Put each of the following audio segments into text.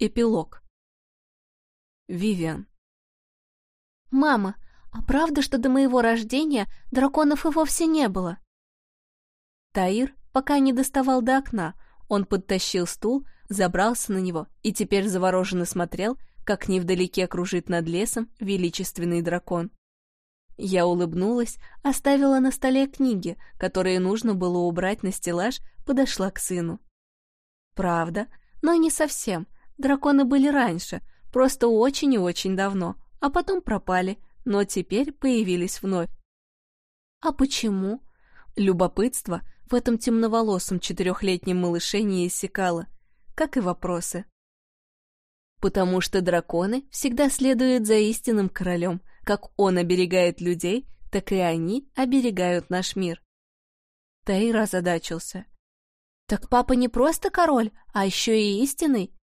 Эпилог. Вивиан. «Мама, а правда, что до моего рождения драконов и вовсе не было?» Таир пока не доставал до окна, он подтащил стул, забрался на него и теперь завороженно смотрел, как невдалеке кружит над лесом величественный дракон. Я улыбнулась, оставила на столе книги, которые нужно было убрать на стеллаж, подошла к сыну. Правда, но не совсем. Драконы были раньше, просто очень и очень давно, а потом пропали, но теперь появились вновь. А почему? Любопытство в этом темноволосом четырехлетнем малыше не иссякало, как и вопросы. Потому что драконы всегда следуют за истинным королем, как он оберегает людей, так и они оберегают наш мир. Тейр озадачился. «Так папа не просто король, а еще и истинный?»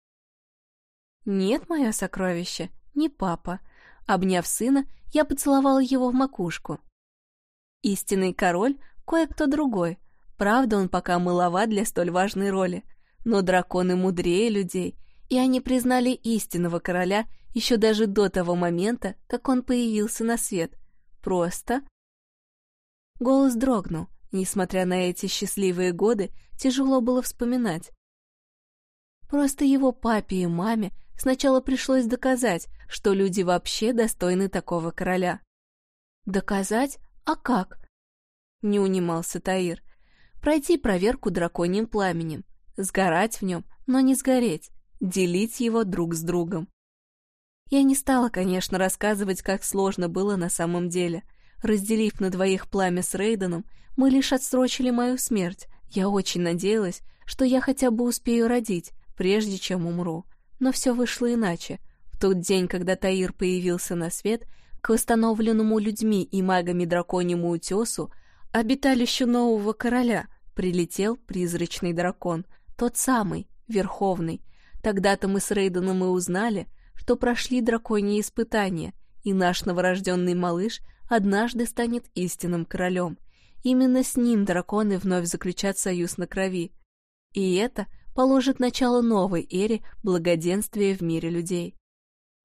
«Нет, мое сокровище, не папа». Обняв сына, я поцеловала его в макушку. Истинный король — кое-кто другой. Правда, он пока мыловат для столь важной роли. Но драконы мудрее людей, и они признали истинного короля еще даже до того момента, как он появился на свет. Просто... Голос дрогнул. Несмотря на эти счастливые годы, тяжело было вспоминать. Просто его папе и маме сначала пришлось доказать, что люди вообще достойны такого короля. «Доказать? А как?» Не унимался Таир. «Пройти проверку драконьим пламенем, сгорать в нем, но не сгореть, делить его друг с другом». Я не стала, конечно, рассказывать, как сложно было на самом деле. Разделив на двоих пламя с Рейденом, мы лишь отсрочили мою смерть. Я очень надеялась, что я хотя бы успею родить, прежде чем умру. Но все вышло иначе. В тот день, когда Таир появился на свет, к восстановленному людьми и магами драконьему утесу, обиталищу нового короля, прилетел призрачный дракон, тот самый, верховный. Тогда-то мы с Рейденом и узнали, что прошли драконьи испытания, и наш новорожденный малыш однажды станет истинным королем. Именно с ним драконы вновь заключат союз на крови. И это положит начало новой эре благоденствия в мире людей.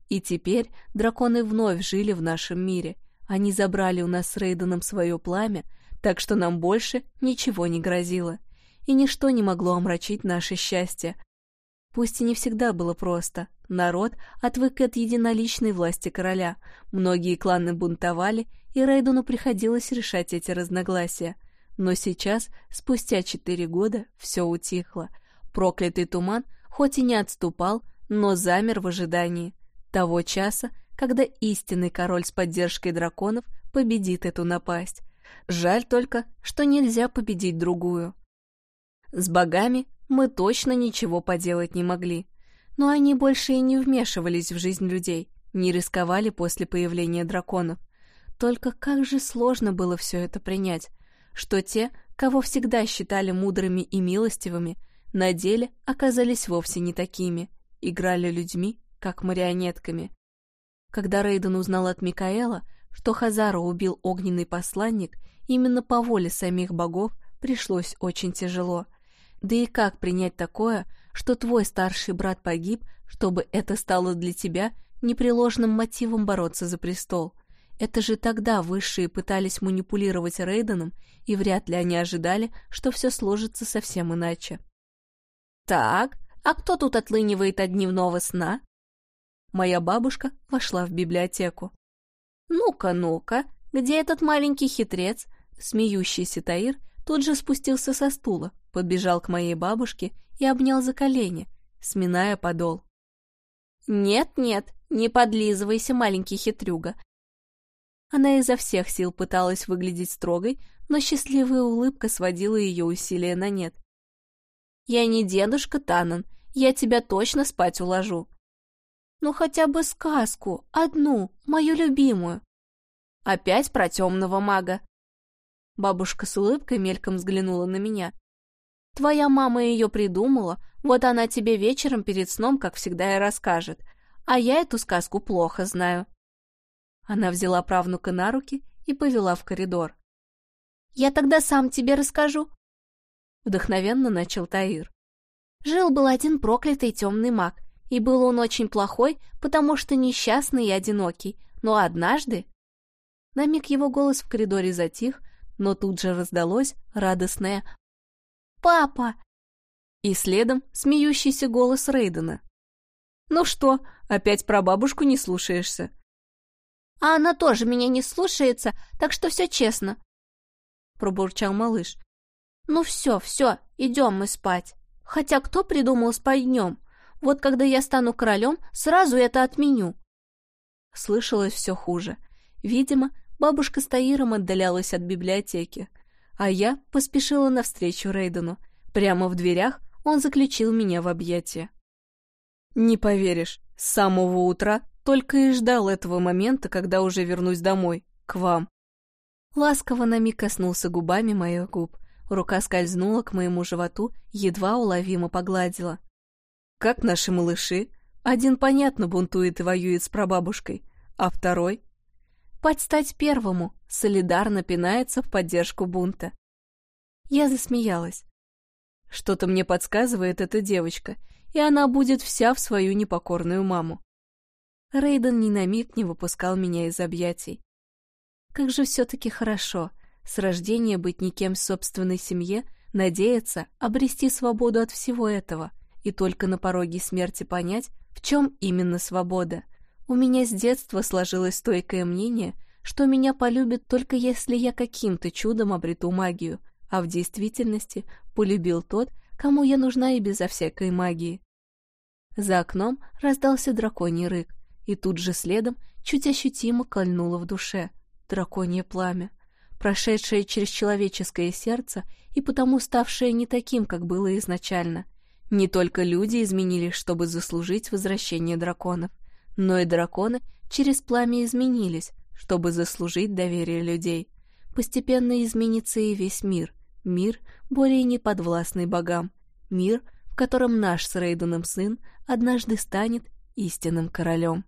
И теперь драконы вновь жили в нашем мире. Они забрали у нас с Рейденом свое пламя, так что нам больше ничего не грозило. И ничто не могло омрачить наше счастье. Пусть и не всегда было просто. Народ отвык от единоличной власти короля. Многие кланы бунтовали, и Рейдену приходилось решать эти разногласия. Но сейчас, спустя четыре года, все утихло — Проклятый туман хоть и не отступал, но замер в ожидании того часа, когда истинный король с поддержкой драконов победит эту напасть. Жаль только, что нельзя победить другую. С богами мы точно ничего поделать не могли, но они больше и не вмешивались в жизнь людей, не рисковали после появления драконов. Только как же сложно было все это принять, что те, кого всегда считали мудрыми и милостивыми, на деле оказались вовсе не такими, играли людьми, как марионетками. Когда Рейден узнал от Микаэла, что Хазара убил огненный посланник, именно по воле самих богов пришлось очень тяжело. Да и как принять такое, что твой старший брат погиб, чтобы это стало для тебя непреложным мотивом бороться за престол? Это же тогда высшие пытались манипулировать Рейденом, и вряд ли они ожидали, что все сложится совсем иначе. «Так, а кто тут отлынивает от дневного сна?» Моя бабушка вошла в библиотеку. «Ну-ка, ну-ка, где этот маленький хитрец?» Смеющийся Таир тут же спустился со стула, подбежал к моей бабушке и обнял за колени, сминая подол. «Нет-нет, не подлизывайся, маленький хитрюга». Она изо всех сил пыталась выглядеть строгой, но счастливая улыбка сводила ее усилия на нет. Я не дедушка Танан, я тебя точно спать уложу. Ну хотя бы сказку, одну, мою любимую. Опять про темного мага. Бабушка с улыбкой мельком взглянула на меня. Твоя мама ее придумала, вот она тебе вечером перед сном, как всегда, и расскажет. А я эту сказку плохо знаю. Она взяла правнука на руки и повела в коридор. «Я тогда сам тебе расскажу», — вдохновенно начал Таир. Жил-был один проклятый темный маг, И был он очень плохой, потому что несчастный и одинокий. Но однажды... На миг его голос в коридоре затих, но тут же раздалось радостное «Папа!» И следом смеющийся голос Рейдена. «Ну что, опять про бабушку не слушаешься?» «А она тоже меня не слушается, так что все честно», — пробурчал малыш. «Ну все, все, идем мы спать. Хотя кто придумал спать днем? Вот когда я стану королем, сразу это отменю». Слышалось все хуже. Видимо, бабушка с Таиром отдалялась от библиотеки, а я поспешила навстречу Рейдену. Прямо в дверях он заключил меня в объятия. Не поверишь, с самого утра только и ждал этого момента, когда уже вернусь домой, к вам. Ласково на миг коснулся губами моих губ. Рука скользнула к моему животу, едва уловимо погладила. Как наши малыши? Один, понятно, бунтует и воюет с прабабушкой, а второй подстать первому, солидарно пинается в поддержку бунта. Я засмеялась. Что-то мне подсказывает эта девочка, и она будет вся в свою непокорную маму. Рейден ни на миг не выпускал меня из объятий. Как же все-таки хорошо с рождения быть никем в собственной семье, надеяться обрести свободу от всего этого и только на пороге смерти понять, в чем именно свобода — у меня с детства сложилось стойкое мнение, что меня полюбят только если я каким-то чудом обрету магию, а в действительности полюбил тот, кому я нужна и безо всякой магии. За окном раздался драконий рык, и тут же следом чуть ощутимо кольнуло в душе драконье пламя, прошедшее через человеческое сердце и потому ставшее не таким, как было изначально. Не только люди изменились, чтобы заслужить возвращение драконов, но и драконы через пламя изменились, чтобы заслужить доверие людей. Постепенно изменится и весь мир. Мир, более не подвластный богам. Мир, в котором наш с Рейденом сын однажды станет истинным королем.